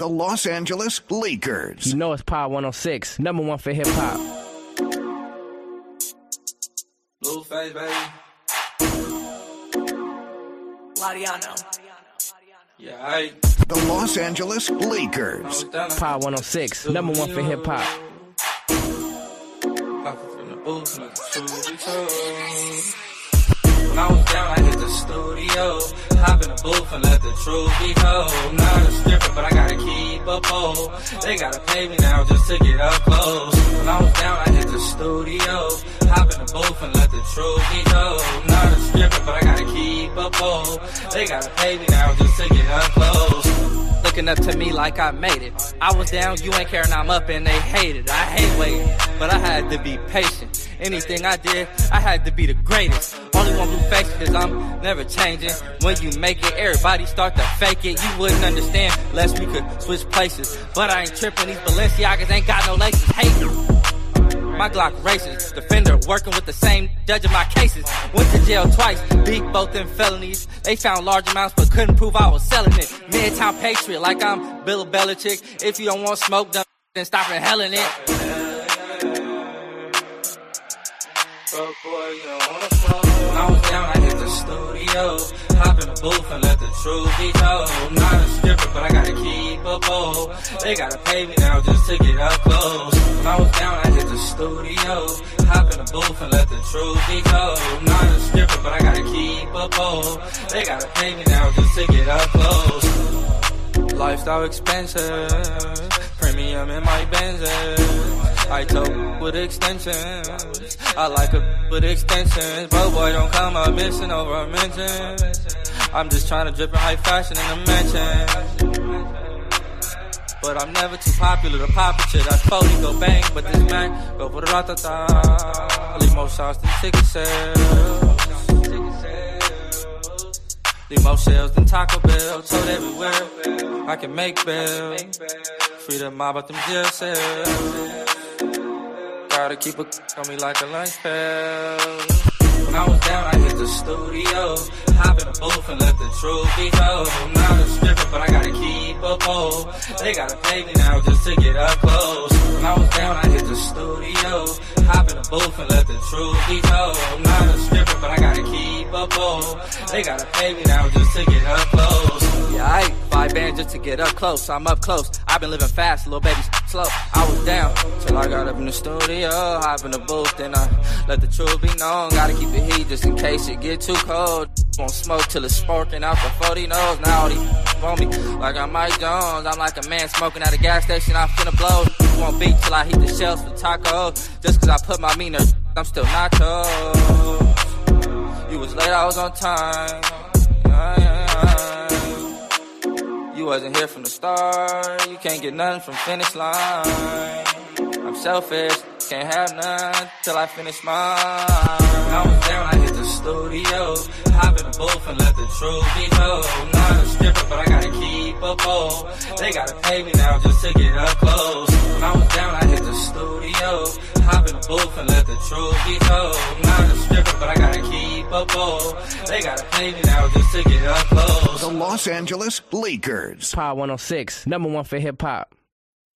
The Los Angeles Lakers. You know it's Power 106, number one for hip hop. Blueface, baby. Lariano. Yeah, I. The Los Angeles Lakers. Power 106, number one for hip hop. I was down, I hit the studio. Hop in the booth and let the truth be told. Not a stripper, but I gotta keep a pole. They gotta pay me now just to get up close. When I was down, I hit the studio. Hop in the booth and let the truth be told. Not a stripper, but I gotta keep a pole. They gotta pay me now just to get up close. Looking up to me like I made it. I was down, you ain't caring, I'm up and they hate it. I hate waiting, but I had to be patient. Anything I did, I had to be the greatest. Only one blue face I'm never changing. When you make it, everybody start to fake it. You wouldn't understand unless we could switch places. But I ain't tripping, these Balenciagas ain't got no laces. Hate my Glock racing, defender working with the same judge of my cases. Went to jail twice, beat both them felonies. They found large amounts but couldn't prove I was selling it. Midtown Patriot, like I'm Bill Belichick. If you don't want smoke, then stop inhaling it. When I was down, I hit the studio. Hop in the booth and let the truth be told. Not a stripper, but I gotta keep a pole. They gotta pay me now just to get up close. When I was down, I hit the studio. Hop in the booth and let the truth be told. Not a stripper, but I gotta keep a pole. They gotta pay me now just to get up close. Lifestyle expensive, premium in my Benzes. I told with extensions. I like a with extensions. But boy, don't come up missing over a mention. I'm just trying to drip in high fashion in the mansion. But I'm never too popular to pop a shit. I totally go bang, but this man go ratata. Leave more shots than ticket sales. Leave more sales than Taco Bell. Told everywhere I can make bail. Free the mob out them jail cells. Gotta keep a on me like a. When I was down, I hit the studio. Hop in the booth and let the truth be told. I'm not a stripper, but I gotta keep a pole. They gotta pay me now just to get up close. When I was down, I hit the studio. Hop in the booth and let the truth be told. I'm not a stripper, but I gotta keep a pole. They gotta pay me now just to get up close. Yeah, I five bands just to get up close. I'm up close. I've been living fast, little baby slow. I was down till I got up in the studio, hop in the booth, then I let the truth be known. Gotta keep the heat just in case it get too cold. Won't smoke till it's sparking out the 40 nose. Now all these on me like I'm Mike Jones. I'm like a man smoking at a gas station. I'm finna blow. Won't beat till I heat the shells for tacos. Just cause I put my meaner, I'm still nachos. You was late, I was on time. Yeah, yeah, wasn't here from the start. You can't get nothing from finish line. I'm selfish, can't have none till I finish mine. I was down, I hit the studio. Hop in the booth and let the truth be told. Not a stripper, but I gotta keep a pole. They gotta pay me now just to get up close. When I was down, I hit the booth and let the truth be told. Not a stripper, but I gotta keep a pole. They gotta pay me now just to get up close. The Los Angeles Lakers. Power 106, number one for hip hop.